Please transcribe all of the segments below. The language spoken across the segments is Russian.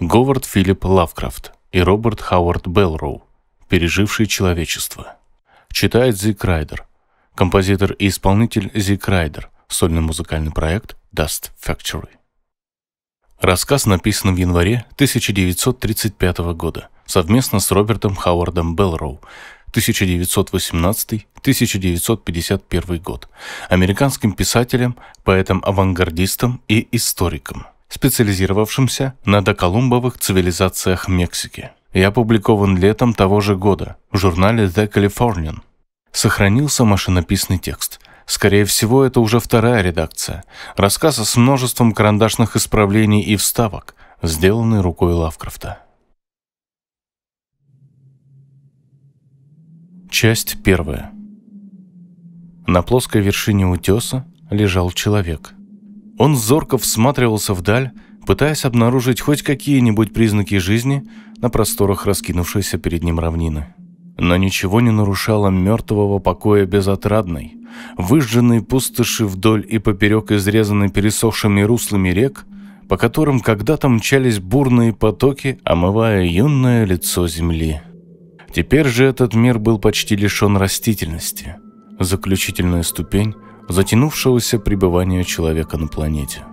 Говард Филипп Лавкрафт и Роберт Хауард Белроу, пережившие человечество. Читает Зик Райдер. Композитор и исполнитель Зик Райдер. Сольный музыкальный проект Dust Factory. Рассказ написан в январе 1935 года совместно с Робертом Хауардом Белроу, 1918-1951 год, американским писателем, поэтом-авангардистом и историком, специализировавшимся на доколумбовых цивилизациях Мексики. И опубликован летом того же года в журнале The Californian. Сохранился машинописный текст. Скорее всего, это уже вторая редакция. Рассказ с множеством карандашных исправлений и вставок, сделанный рукой Лавкрафта. Часть первая. На плоской вершине утеса лежал человек. Он зорко всматривался вдаль, пытаясь обнаружить хоть какие-нибудь признаки жизни на просторах раскинувшейся перед ним равнины. Но ничего не нарушало мертвого покоя безотрадной, выжженные пустоши вдоль и поперек изрезанной пересохшими руслами рек, по которым когда-то мчались бурные потоки, омывая юное лицо земли. Теперь же этот мир был почти лишен растительности, заключительная ступень затянувшегося пребывания человека на планете.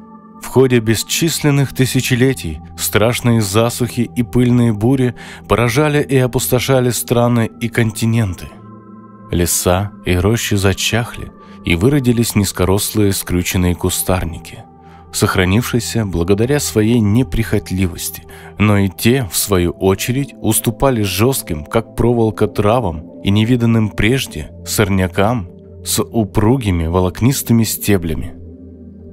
В ходе бесчисленных тысячелетий страшные засухи и пыльные бури поражали и опустошали страны и континенты. Леса и рощи зачахли, и выродились низкорослые скрюченные кустарники, сохранившиеся благодаря своей неприхотливости, но и те, в свою очередь, уступали жестким, как проволока травам и невиданным прежде сорнякам с упругими волокнистыми стеблями.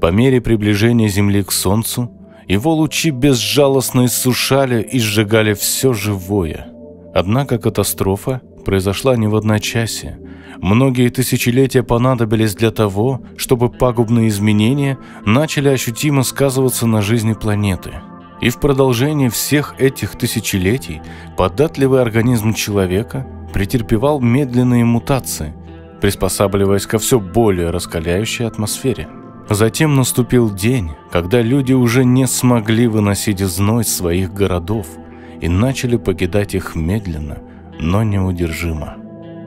По мере приближения Земли к Солнцу его лучи безжалостно иссушали и сжигали все живое. Однако катастрофа произошла не в одночасье. Многие тысячелетия понадобились для того, чтобы пагубные изменения начали ощутимо сказываться на жизни планеты. И в продолжении всех этих тысячелетий податливый организм человека претерпевал медленные мутации, приспосабливаясь ко все более раскаляющей атмосфере. Затем наступил день, когда люди уже не смогли выносить зной своих городов и начали покидать их медленно – но неудержимо.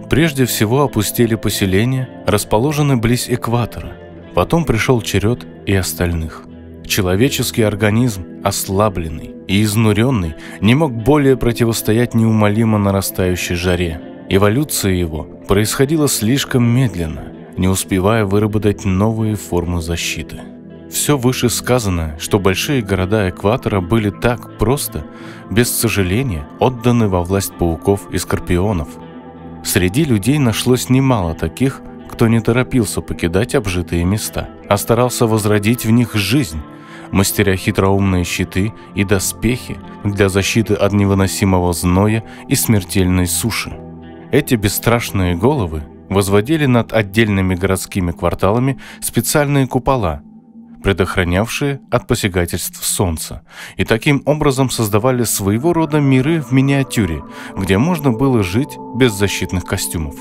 Прежде всего опустили поселения, расположенные близ экватора. Потом пришел черед и остальных. Человеческий организм, ослабленный и изнуренный, не мог более противостоять неумолимо нарастающей жаре. Эволюция его происходила слишком медленно, не успевая выработать новые формы защиты. Все вышесказанное, что большие города экватора были так просто, без сожаления, отданы во власть пауков и скорпионов. Среди людей нашлось немало таких, кто не торопился покидать обжитые места, а старался возродить в них жизнь, мастеря хитроумные щиты и доспехи для защиты от невыносимого зноя и смертельной суши. Эти бесстрашные головы возводили над отдельными городскими кварталами специальные купола – предохранявшие от посягательств солнца, и таким образом создавали своего рода миры в миниатюре, где можно было жить без защитных костюмов.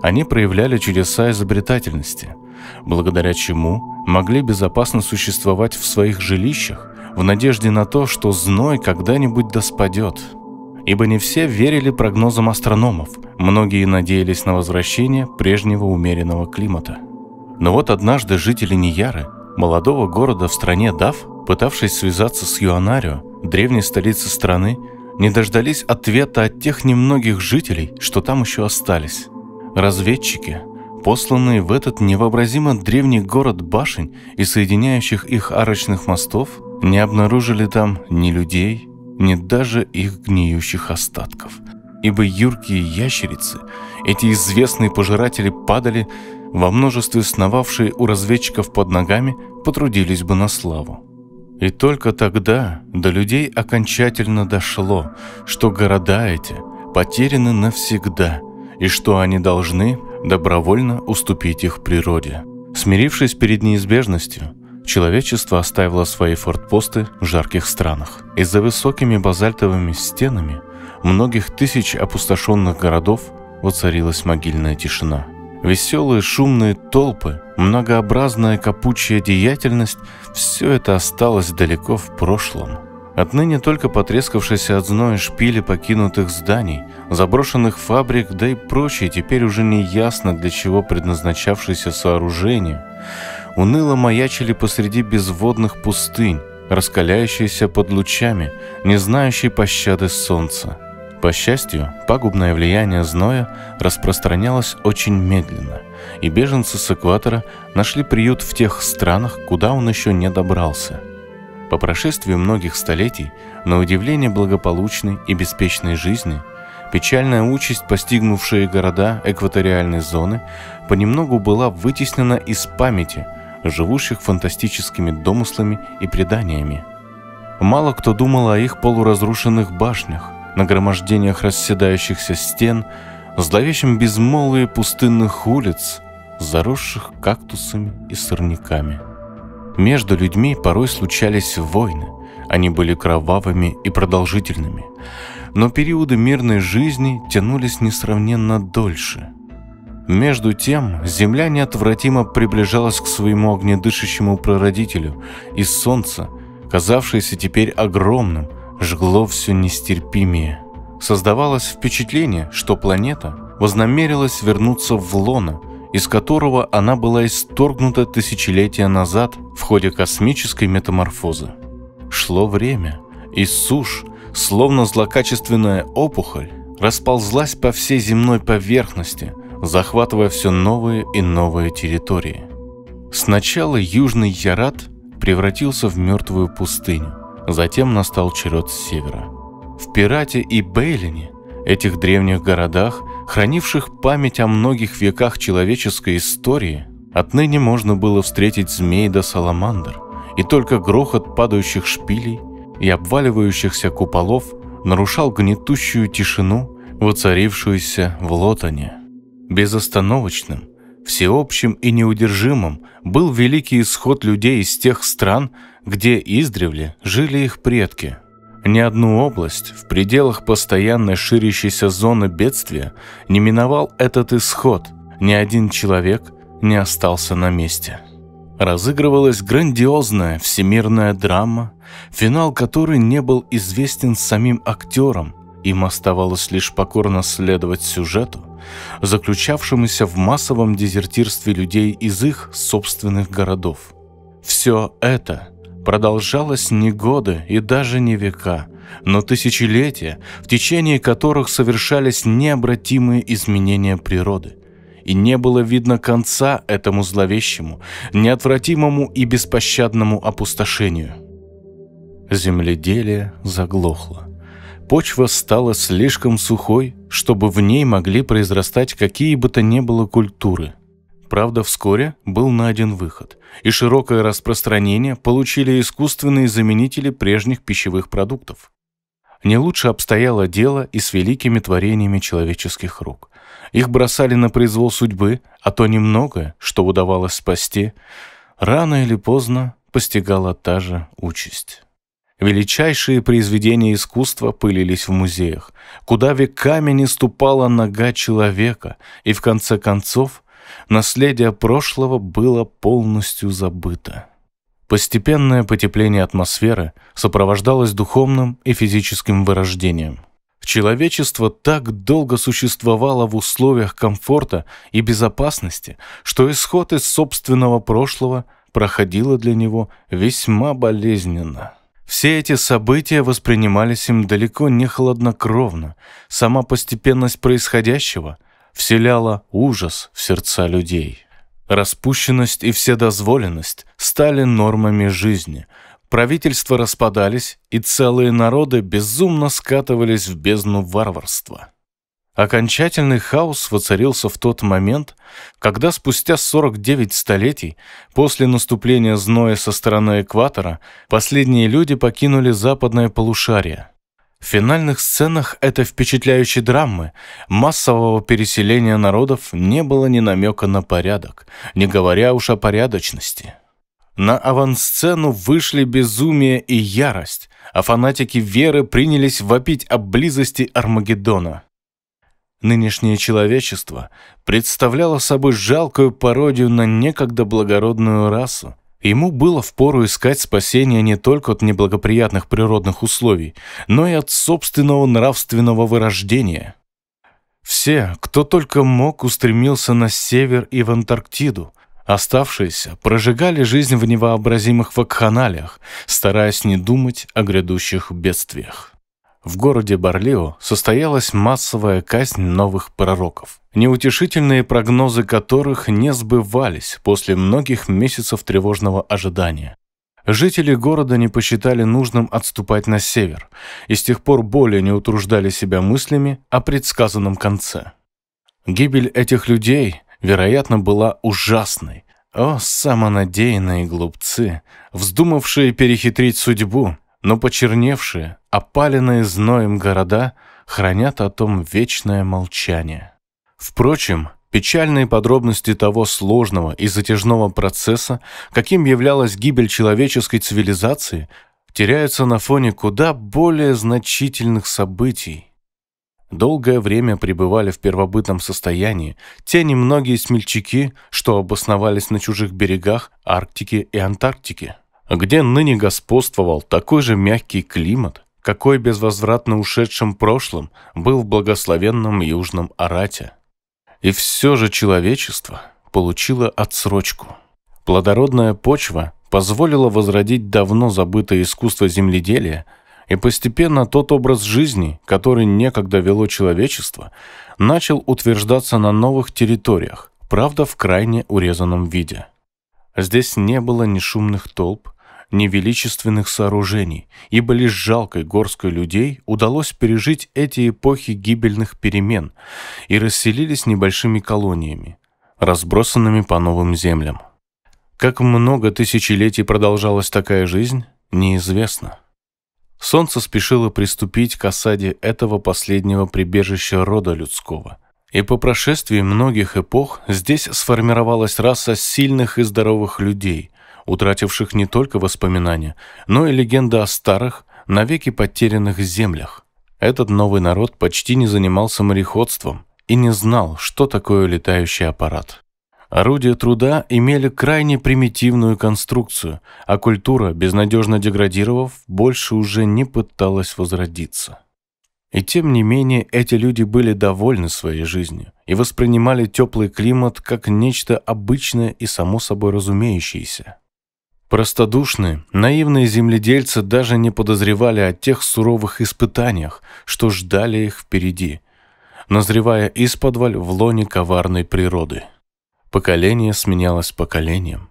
Они проявляли чудеса изобретательности, благодаря чему могли безопасно существовать в своих жилищах в надежде на то, что зной когда-нибудь доспадет. Ибо не все верили прогнозам астрономов, многие надеялись на возвращение прежнего умеренного климата. Но вот однажды жители Нияры молодого города в стране Дав, пытавшись связаться с Юанарио, древней столицей страны, не дождались ответа от тех немногих жителей, что там еще остались. Разведчики, посланные в этот невообразимо древний город башень и соединяющих их арочных мостов, не обнаружили там ни людей, ни даже их гниющих остатков. Ибо юркие ящерицы, эти известные пожиратели падали во множестве сновавшие у разведчиков под ногами, потрудились бы на славу. И только тогда до людей окончательно дошло, что города эти потеряны навсегда, и что они должны добровольно уступить их природе. Смирившись перед неизбежностью, человечество оставило свои фортпосты в жарких странах. И за высокими базальтовыми стенами многих тысяч опустошенных городов воцарилась могильная тишина – Веселые шумные толпы, многообразная капучая деятельность – все это осталось далеко в прошлом. Отныне только потрескавшиеся от зноя шпили покинутых зданий, заброшенных фабрик, да и прочие, теперь уже не ясно для чего предназначавшиеся сооружения, уныло маячили посреди безводных пустынь, раскаляющиеся под лучами, не знающие пощады солнца. По счастью, пагубное влияние зноя распространялось очень медленно, и беженцы с экватора нашли приют в тех странах, куда он еще не добрался – по прошествии многих столетий, на удивление благополучной и беспечной жизни, печальная участь, постигнувшая города экваториальной зоны, понемногу была вытеснена из памяти живущих фантастическими домыслами и преданиями. Мало кто думал о их полуразрушенных башнях, нагромождениях расседающихся стен, зловещем безмолвии пустынных улиц, заросших кактусами и сорняками – между людьми порой случались войны. Они были кровавыми и продолжительными. Но периоды мирной жизни тянулись несравненно дольше. Между тем, земля неотвратимо приближалась к своему огнедышащему прародителю, и солнце, казавшееся теперь огромным, жгло все нестерпимее. Создавалось впечатление, что планета вознамерилась вернуться в лоно – из которого она была исторгнута тысячелетия назад в ходе космической метаморфозы. Шло время, и сушь, словно злокачественная опухоль, расползлась по всей земной поверхности, захватывая все новые и новые территории. Сначала Южный Ярат превратился в мертвую пустыню, затем настал черед с севера. В Пирате и Бейлине этих древних городах, хранивших память о многих веках человеческой истории, отныне можно было встретить змей до саламандр, и только грохот падающих шпилей и обваливающихся куполов нарушал гнетущую тишину, воцарившуюся в Лотоне. Безостановочным, всеобщим и неудержимым был великий исход людей из тех стран, где издревле жили их предки – ни одну область в пределах постоянной ширящейся зоны бедствия не миновал этот исход, ни один человек не остался на месте. Разыгрывалась грандиозная всемирная драма, финал которой не был известен самим актерам, им оставалось лишь покорно следовать сюжету, заключавшемуся в массовом дезертирстве людей из их собственных городов. Все это – продолжалось не годы и даже не века, но тысячелетия, в течение которых совершались необратимые изменения природы. И не было видно конца этому зловещему, неотвратимому и беспощадному опустошению. Земледелие заглохло. Почва стала слишком сухой, чтобы в ней могли произрастать какие бы то ни было культуры – Правда, вскоре был найден выход, и широкое распространение получили искусственные заменители прежних пищевых продуктов. Не лучше обстояло дело и с великими творениями человеческих рук. Их бросали на произвол судьбы, а то немногое, что удавалось спасти, рано или поздно постигала та же участь. Величайшие произведения искусства пылились в музеях, куда веками не ступала нога человека, и в конце концов наследие прошлого было полностью забыто. Постепенное потепление атмосферы сопровождалось духовным и физическим вырождением. Человечество так долго существовало в условиях комфорта и безопасности, что исход из собственного прошлого проходило для него весьма болезненно. Все эти события воспринимались им далеко не хладнокровно. Сама постепенность происходящего – вселяла ужас в сердца людей. Распущенность и вседозволенность стали нормами жизни. Правительства распадались, и целые народы безумно скатывались в бездну варварства. Окончательный хаос воцарился в тот момент, когда спустя 49 столетий после наступления зноя со стороны экватора последние люди покинули западное полушарие – в финальных сценах этой впечатляющей драмы массового переселения народов не было ни намека на порядок, не говоря уж о порядочности. На авансцену вышли безумие и ярость, а фанатики веры принялись вопить о близости Армагеддона. Нынешнее человечество представляло собой жалкую пародию на некогда благородную расу, Ему было впору искать спасения не только от неблагоприятных природных условий, но и от собственного нравственного вырождения. Все, кто только мог, устремился на север и в Антарктиду. Оставшиеся прожигали жизнь в невообразимых вакханалиях, стараясь не думать о грядущих бедствиях. В городе Барлио состоялась массовая казнь новых пророков, неутешительные прогнозы которых не сбывались после многих месяцев тревожного ожидания. Жители города не посчитали нужным отступать на север и с тех пор более не утруждали себя мыслями о предсказанном конце. Гибель этих людей, вероятно, была ужасной. О, самонадеянные глупцы, вздумавшие перехитрить судьбу, но почерневшие, опаленные зноем города хранят о том вечное молчание. Впрочем, печальные подробности того сложного и затяжного процесса, каким являлась гибель человеческой цивилизации, теряются на фоне куда более значительных событий. Долгое время пребывали в первобытном состоянии те немногие смельчаки, что обосновались на чужих берегах Арктики и Антарктики где ныне господствовал такой же мягкий климат, какой безвозвратно ушедшим прошлым был в благословенном Южном Арате. И все же человечество получило отсрочку. Плодородная почва позволила возродить давно забытое искусство земледелия, и постепенно тот образ жизни, который некогда вело человечество, начал утверждаться на новых территориях, правда в крайне урезанном виде. Здесь не было ни шумных толп, ни величественных сооружений, ибо лишь жалкой горской людей удалось пережить эти эпохи гибельных перемен и расселились небольшими колониями, разбросанными по новым землям. Как много тысячелетий продолжалась такая жизнь, неизвестно. Солнце спешило приступить к осаде этого последнего прибежища рода людского. И по прошествии многих эпох здесь сформировалась раса сильных и здоровых людей, утративших не только воспоминания, но и легенды о старых, навеки потерянных землях. Этот новый народ почти не занимался мореходством и не знал, что такое летающий аппарат. Орудия труда имели крайне примитивную конструкцию, а культура, безнадежно деградировав, больше уже не пыталась возродиться. И тем не менее эти люди были довольны своей жизнью и воспринимали теплый климат как нечто обычное и само собой разумеющееся. Простодушные, наивные земледельцы даже не подозревали о тех суровых испытаниях, что ждали их впереди, назревая исподволь в лоне коварной природы. Поколение сменялось поколением.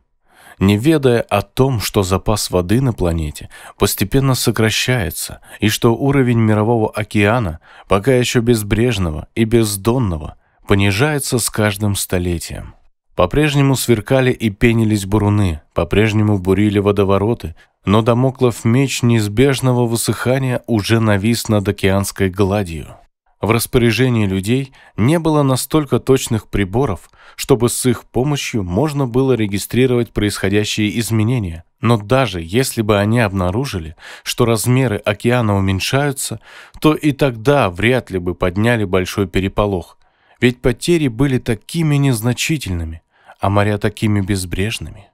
Не ведая о том, что запас воды на планете постепенно сокращается и что уровень мирового океана, пока еще безбрежного и бездонного, понижается с каждым столетием. По-прежнему сверкали и пенились буруны, по-прежнему бурили водовороты, но домоклов меч неизбежного высыхания уже навис над океанской гладью. В распоряжении людей не было настолько точных приборов, чтобы с их помощью можно было регистрировать происходящие изменения. Но даже если бы они обнаружили, что размеры океана уменьшаются, то и тогда вряд ли бы подняли большой переполох, ведь потери были такими незначительными, а моря такими безбрежными.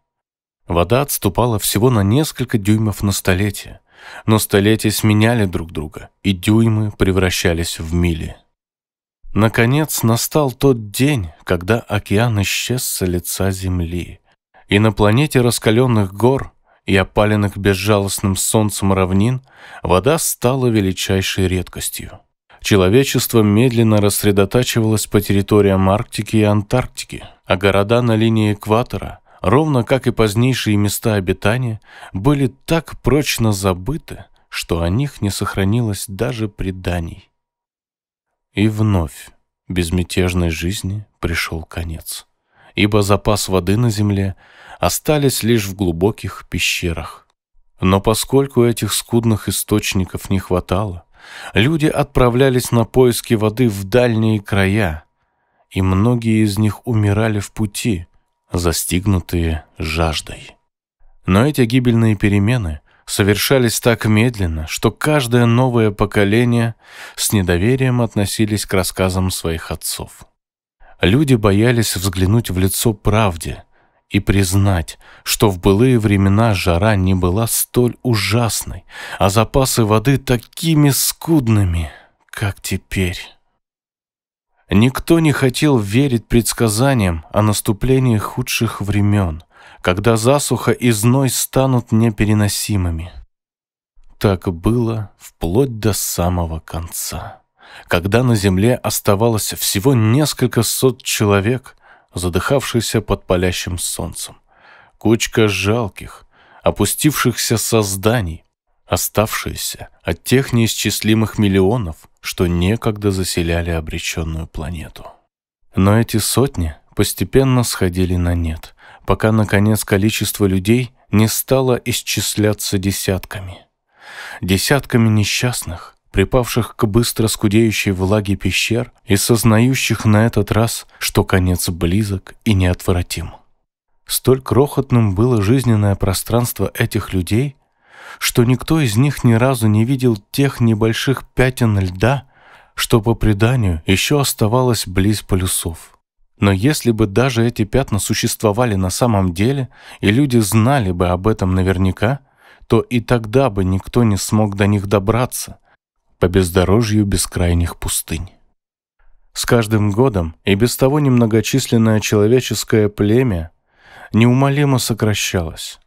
Вода отступала всего на несколько дюймов на столетие, но столетия сменяли друг друга, и дюймы превращались в мили. Наконец настал тот день, когда океан исчез с лица Земли, и на планете раскаленных гор и опаленных безжалостным солнцем равнин вода стала величайшей редкостью. Человечество медленно рассредотачивалось по территориям Арктики и Антарктики, а города на линии экватора, ровно как и позднейшие места обитания, были так прочно забыты, что о них не сохранилось даже преданий. И вновь безмятежной жизни пришел конец, ибо запас воды на земле остались лишь в глубоких пещерах. Но поскольку этих скудных источников не хватало, Люди отправлялись на поиски воды в дальние края, и многие из них умирали в пути, застигнутые жаждой. Но эти гибельные перемены совершались так медленно, что каждое новое поколение с недоверием относились к рассказам своих отцов. Люди боялись взглянуть в лицо правде и признать, что в былые времена жара не была столь ужасной, а запасы воды такими скудными, как теперь. Никто не хотел верить предсказаниям о наступлении худших времен, когда засуха и зной станут непереносимыми. Так было вплоть до самого конца, когда на земле оставалось всего несколько сот человек, задыхавшихся под палящим солнцем, кучка жалких, опустившихся созданий, оставшиеся от тех неисчислимых миллионов, что некогда заселяли обреченную планету. Но эти сотни постепенно сходили на нет, пока, наконец, количество людей не стало исчисляться десятками. Десятками несчастных, припавших к быстро скудеющей влаге пещер и сознающих на этот раз, что конец близок и неотвратим. Столь крохотным было жизненное пространство этих людей, что никто из них ни разу не видел тех небольших пятен льда, что по преданию еще оставалось близ полюсов. Но если бы даже эти пятна существовали на самом деле, и люди знали бы об этом наверняка, то и тогда бы никто не смог до них добраться по бездорожью бескрайних пустынь. С каждым годом и без того немногочисленное человеческое племя неумолимо сокращалось.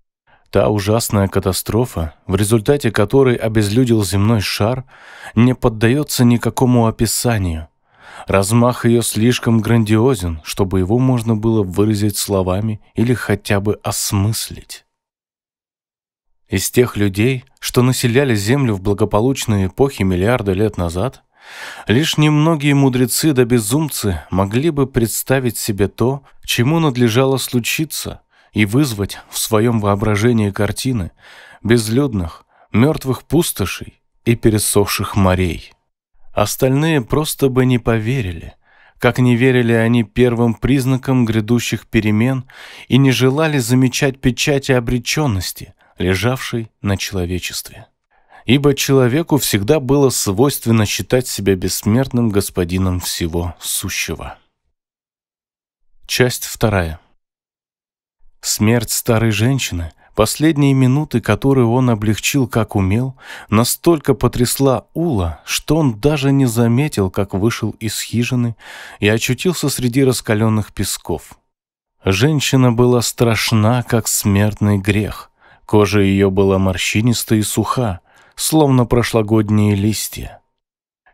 Та ужасная катастрофа, в результате которой обезлюдил земной шар, не поддается никакому описанию. Размах ее слишком грандиозен, чтобы его можно было выразить словами или хотя бы осмыслить. Из тех людей, что населяли Землю в благополучные эпохи миллиарда лет назад, лишь немногие мудрецы да безумцы могли бы представить себе то, чему надлежало случиться, и вызвать в своем воображении картины безлюдных, мертвых пустошей и пересохших морей. Остальные просто бы не поверили, как не верили они первым признакам грядущих перемен и не желали замечать печати обреченности, лежавшей на человечестве. Ибо человеку всегда было свойственно считать себя бессмертным господином всего сущего. Часть вторая. Смерть старой женщины, последние минуты, которые он облегчил как умел, настолько потрясла Ула, что он даже не заметил, как вышел из хижины и очутился среди раскаленных песков. Женщина была страшна, как смертный грех. Кожа ее была морщинистая и суха, словно прошлогодние листья.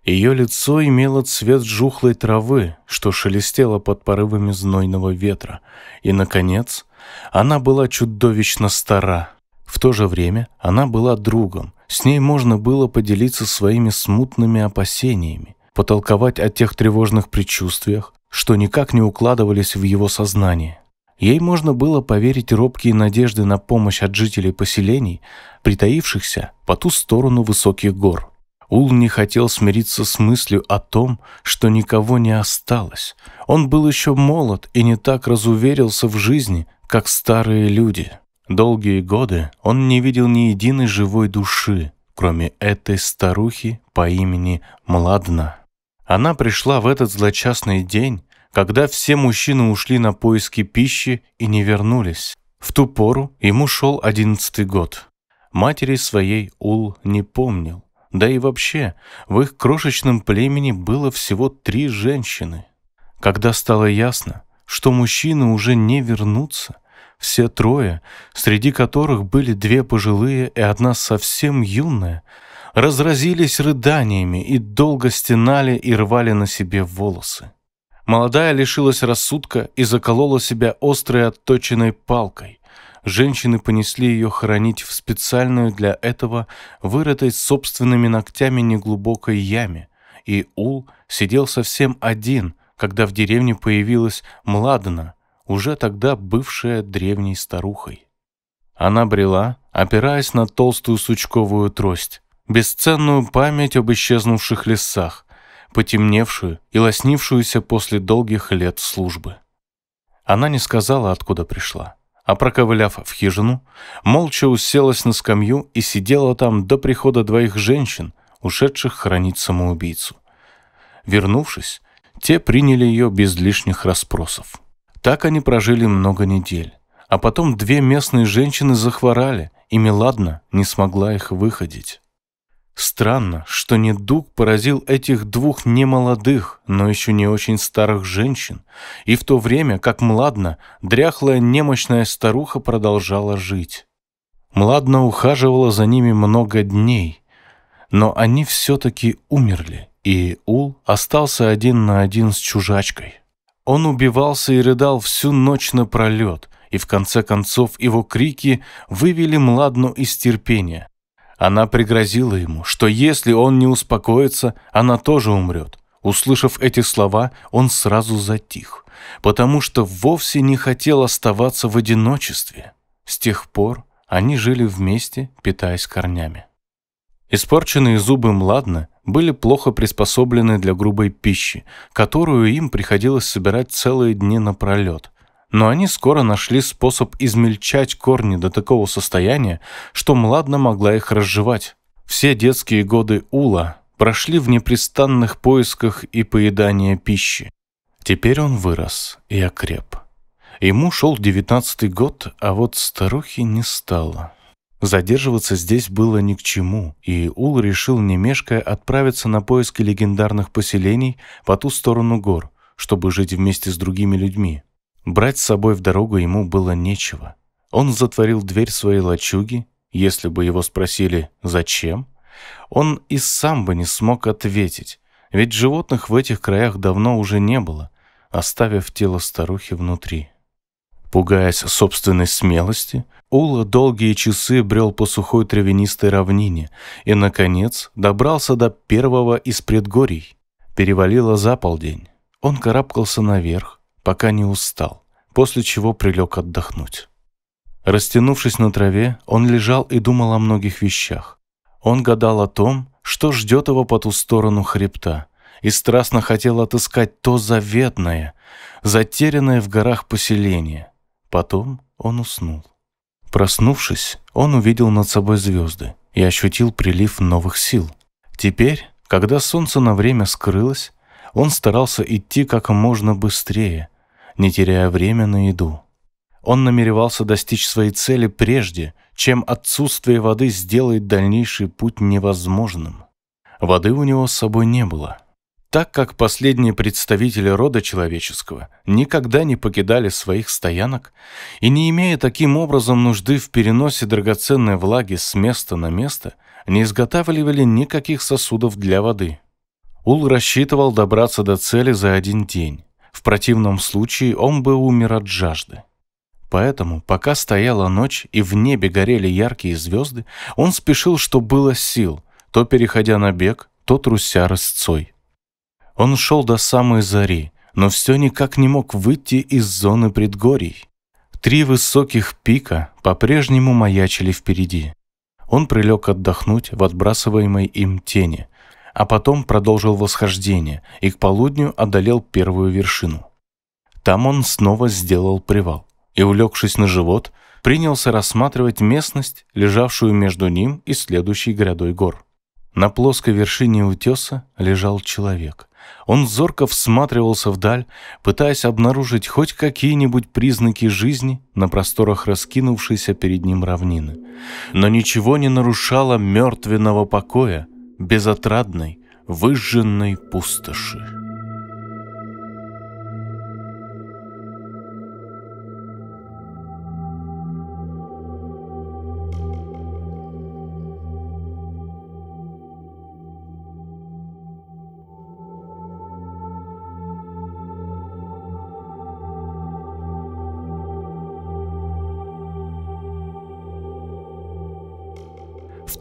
Ее лицо имело цвет жухлой травы, что шелестело под порывами знойного ветра, и, наконец, она была чудовищно стара. В то же время она была другом. С ней можно было поделиться своими смутными опасениями, потолковать о тех тревожных предчувствиях, что никак не укладывались в его сознание. Ей можно было поверить робкие надежды на помощь от жителей поселений, притаившихся по ту сторону высоких гор. Ул не хотел смириться с мыслью о том, что никого не осталось. Он был еще молод и не так разуверился в жизни, как старые люди. Долгие годы он не видел ни единой живой души, кроме этой старухи по имени Младна. Она пришла в этот злочастный день, когда все мужчины ушли на поиски пищи и не вернулись. В ту пору ему шел одиннадцатый год. Матери своей Ул не помнил. Да и вообще, в их крошечном племени было всего три женщины. Когда стало ясно, что мужчины уже не вернутся. Все трое, среди которых были две пожилые и одна совсем юная, разразились рыданиями и долго стенали и рвали на себе волосы. Молодая лишилась рассудка и заколола себя острой отточенной палкой. Женщины понесли ее хоронить в специальную для этого вырытой собственными ногтями неглубокой яме, и Ул сидел совсем один — когда в деревне появилась Младна, уже тогда бывшая древней старухой. Она брела, опираясь на толстую сучковую трость, бесценную память об исчезнувших лесах, потемневшую и лоснившуюся после долгих лет службы. Она не сказала, откуда пришла, а проковыляв в хижину, молча уселась на скамью и сидела там до прихода двоих женщин, ушедших хранить самоубийцу. Вернувшись, те приняли ее без лишних расспросов. Так они прожили много недель, а потом две местные женщины захворали, и Меладна не смогла их выходить. Странно, что недуг поразил этих двух немолодых, но еще не очень старых женщин, и в то время, как Младна, дряхлая немощная старуха продолжала жить. Младна ухаживала за ними много дней, но они все-таки умерли, и Ул остался один на один с чужачкой. Он убивался и рыдал всю ночь напролет, и в конце концов его крики вывели Младну из терпения. Она пригрозила ему, что если он не успокоится, она тоже умрет. Услышав эти слова, он сразу затих, потому что вовсе не хотел оставаться в одиночестве. С тех пор они жили вместе, питаясь корнями. Испорченные зубы Младна были плохо приспособлены для грубой пищи, которую им приходилось собирать целые дни напролет, но они скоро нашли способ измельчать корни до такого состояния, что Младна могла их разжевать. Все детские годы Ула прошли в непрестанных поисках и поедания пищи. Теперь он вырос и окреп. Ему шел девятнадцатый год, а вот старухи не стало. Задерживаться здесь было ни к чему, и Ул решил, не мешкая, отправиться на поиски легендарных поселений по ту сторону гор, чтобы жить вместе с другими людьми. Брать с собой в дорогу ему было нечего. Он затворил дверь своей лачуги, если бы его спросили «зачем?», он и сам бы не смог ответить, ведь животных в этих краях давно уже не было, оставив тело старухи внутри. Пугаясь собственной смелости, Ула долгие часы брел по сухой травянистой равнине и, наконец, добрался до первого из предгорий. Перевалило за полдень. Он карабкался наверх, пока не устал, после чего прилег отдохнуть. Растянувшись на траве, он лежал и думал о многих вещах. Он гадал о том, что ждет его по ту сторону хребта, и страстно хотел отыскать то заветное, затерянное в горах поселение. Потом он уснул. Проснувшись, он увидел над собой звезды и ощутил прилив новых сил. Теперь, когда солнце на время скрылось, он старался идти как можно быстрее, не теряя время на еду. Он намеревался достичь своей цели прежде, чем отсутствие воды сделает дальнейший путь невозможным. Воды у него с собой не было. Так как последние представители рода человеческого никогда не покидали своих стоянок и не имея таким образом нужды в переносе драгоценной влаги с места на место, не изготавливали никаких сосудов для воды. Ул рассчитывал добраться до цели за один день, в противном случае он бы умер от жажды. Поэтому, пока стояла ночь и в небе горели яркие звезды, он спешил, что было сил, то переходя на бег, то труся рысцой. Он шел до самой зари, но все никак не мог выйти из зоны предгорий. Три высоких пика по-прежнему маячили впереди. Он прилег отдохнуть в отбрасываемой им тени, а потом продолжил восхождение и к полудню одолел первую вершину. Там он снова сделал привал и, улегшись на живот, принялся рассматривать местность, лежавшую между ним и следующей грядой гор. На плоской вершине утеса лежал человек. Он зорко всматривался вдаль, пытаясь обнаружить хоть какие-нибудь признаки жизни на просторах раскинувшейся перед ним равнины. Но ничего не нарушало мертвенного покоя, безотрадной, выжженной пустоши.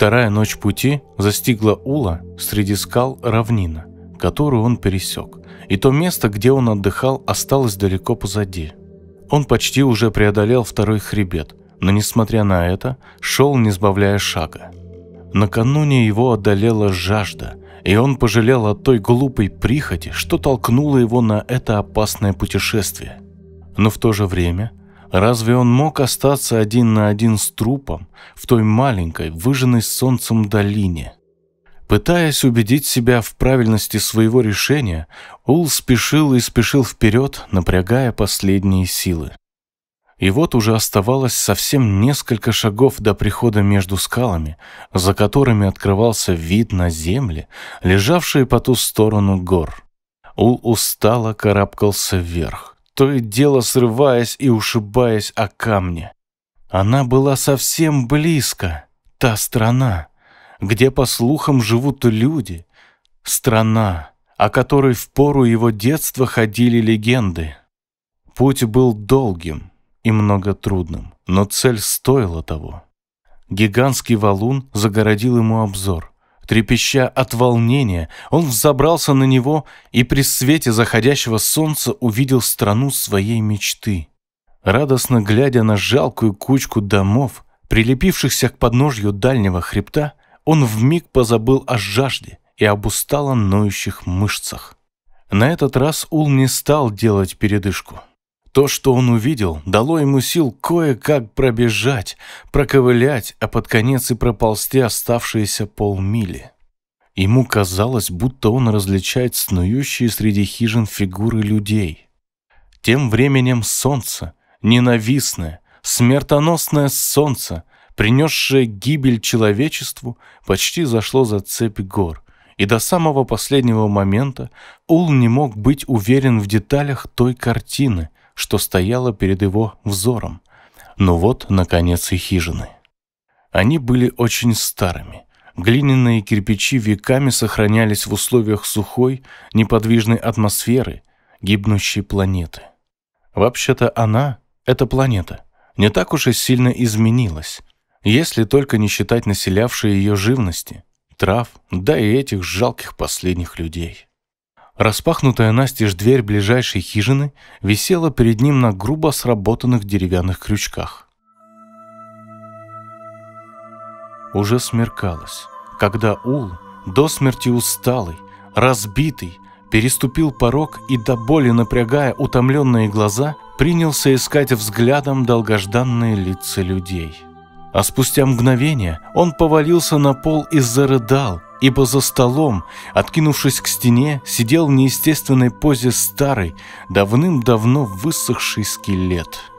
Вторая ночь пути застигла Ула среди скал равнина, которую он пересек, и то место, где он отдыхал, осталось далеко позади. Он почти уже преодолел второй хребет, но, несмотря на это, шел, не сбавляя шага. Накануне его одолела жажда, и он пожалел о той глупой прихоти, что толкнуло его на это опасное путешествие. Но в то же время – Разве он мог остаться один на один с трупом в той маленькой, выжженной солнцем долине? Пытаясь убедить себя в правильности своего решения, Ул спешил и спешил вперед, напрягая последние силы. И вот уже оставалось совсем несколько шагов до прихода между скалами, за которыми открывался вид на земли, лежавшие по ту сторону гор. Ул устало карабкался вверх, то и дело срываясь и ушибаясь о камни. Она была совсем близко, та страна, где, по слухам, живут люди, страна, о которой в пору его детства ходили легенды. Путь был долгим, и многотрудным, но цель стоила того. Гигантский валун загородил ему обзор. Трепеща от волнения, он взобрался на него и при свете заходящего солнца увидел страну своей мечты. Радостно глядя на жалкую кучку домов, прилепившихся к подножью дальнего хребта, он вмиг позабыл о жажде и об устало ноющих мышцах. На этот раз Ул не стал делать передышку. То, что он увидел, дало ему сил кое-как пробежать, проковылять, а под конец и проползти оставшиеся полмили. Ему казалось, будто он различает снующие среди хижин фигуры людей. Тем временем солнце, ненавистное, смертоносное солнце, принесшее гибель человечеству, почти зашло за цепь гор, и до самого последнего момента Ул не мог быть уверен в деталях той картины, что стояло перед его взором. Но вот, наконец, и хижины. Они были очень старыми. Глиняные кирпичи веками сохранялись в условиях сухой, неподвижной атмосферы, гибнущей планеты. Вообще-то она, эта планета, не так уж и сильно изменилась, если только не считать населявшей ее живности, трав, да и этих жалких последних людей. Распахнутая настежь дверь ближайшей хижины висела перед ним на грубо сработанных деревянных крючках. Уже смеркалось, когда Ул, до смерти усталый, разбитый, переступил порог и до боли напрягая утомленные глаза, принялся искать взглядом долгожданные лица людей. А спустя мгновение он повалился на пол и зарыдал, ибо за столом, откинувшись к стене, сидел в неестественной позе старый, давным-давно высохший скелет.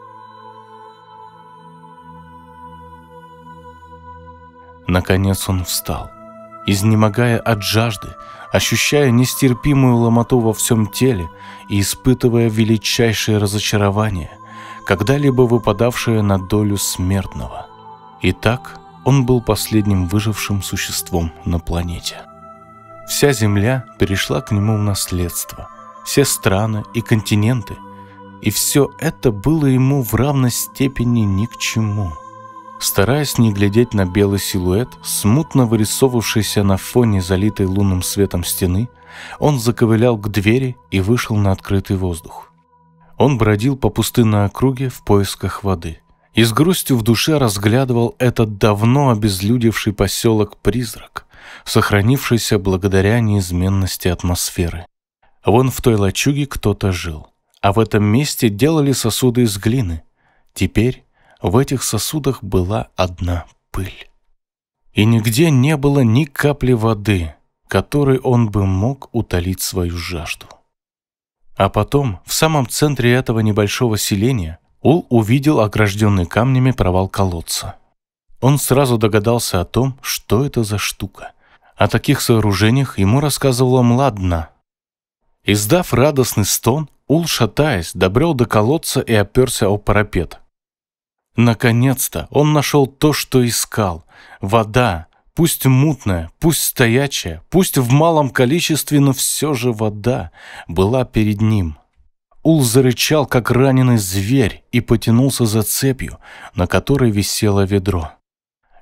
Наконец он встал, изнемогая от жажды, ощущая нестерпимую ломоту во всем теле и испытывая величайшее разочарование, когда-либо выпадавшее на долю смертного. Итак, он был последним выжившим существом на планете. Вся Земля перешла к нему в наследство, все страны и континенты, и все это было ему в равной степени ни к чему. Стараясь не глядеть на белый силуэт, смутно вырисовывавшийся на фоне залитой лунным светом стены, он заковылял к двери и вышел на открытый воздух. Он бродил по пустынной округе в поисках воды – и с грустью в душе разглядывал этот давно обезлюдевший поселок-призрак, сохранившийся благодаря неизменности атмосферы. Вон в той лачуге кто-то жил, а в этом месте делали сосуды из глины. Теперь в этих сосудах была одна пыль. И нигде не было ни капли воды, которой он бы мог утолить свою жажду. А потом, в самом центре этого небольшого селения, Ул увидел огражденный камнями провал колодца. Он сразу догадался о том, что это за штука. О таких сооружениях ему рассказывала Младна. Издав радостный стон, Ул, шатаясь, добрел до колодца и оперся о парапет. Наконец-то он нашел то, что искал. Вода, пусть мутная, пусть стоячая, пусть в малом количестве, но все же вода была перед ним. Ул зарычал, как раненый зверь, и потянулся за цепью, на которой висело ведро.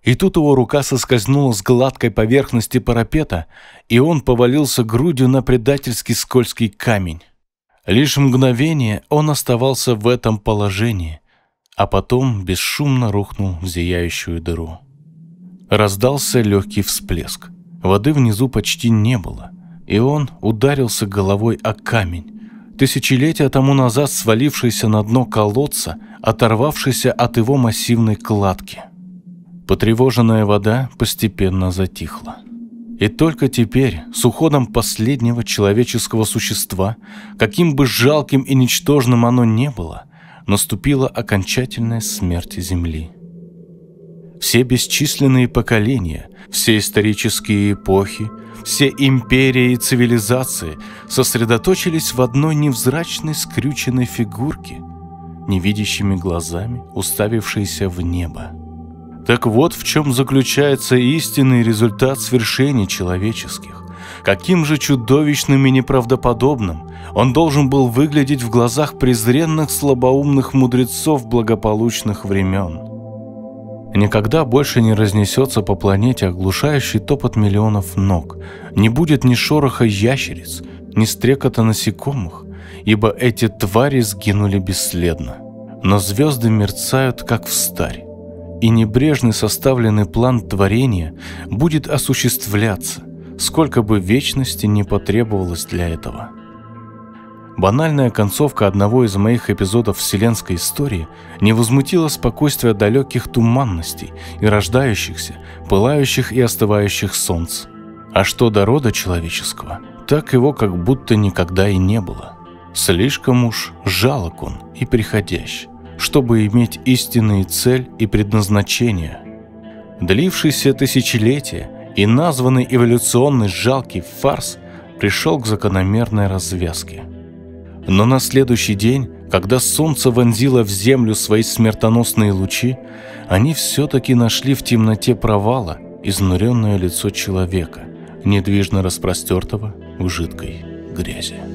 И тут его рука соскользнула с гладкой поверхности парапета, и он повалился грудью на предательский скользкий камень. Лишь мгновение он оставался в этом положении, а потом бесшумно рухнул в зияющую дыру. Раздался легкий всплеск. Воды внизу почти не было, и он ударился головой о камень, тысячелетия тому назад свалившийся на дно колодца, оторвавшийся от его массивной кладки. Потревоженная вода постепенно затихла. И только теперь, с уходом последнего человеческого существа, каким бы жалким и ничтожным оно не было, наступила окончательная смерть Земли. Все бесчисленные поколения, все исторические эпохи, все империи и цивилизации сосредоточились в одной невзрачной скрюченной фигурке, невидящими глазами, уставившейся в небо. Так вот в чем заключается истинный результат свершений человеческих. Каким же чудовищным и неправдоподобным он должен был выглядеть в глазах презренных слабоумных мудрецов благополучных времен. Никогда больше не разнесется по планете оглушающий топот миллионов ног, не будет ни шороха ящериц, ни стрекота насекомых, ибо эти твари сгинули бесследно. Но звезды мерцают, как в старь и небрежный составленный план творения будет осуществляться, сколько бы вечности не потребовалось для этого. Банальная концовка одного из моих эпизодов вселенской истории не возмутила спокойствие далеких туманностей и рождающихся, пылающих и остывающих солнц. А что до рода человеческого, так его как будто никогда и не было. Слишком уж жалок он и приходящий чтобы иметь истинные цель и предназначение. Длившийся тысячелетия и названный эволюционный жалкий фарс пришел к закономерной развязке. Но на следующий день, когда солнце вонзило в землю свои смертоносные лучи, они все-таки нашли в темноте провала изнуренное лицо человека, недвижно распростертого в жидкой грязи.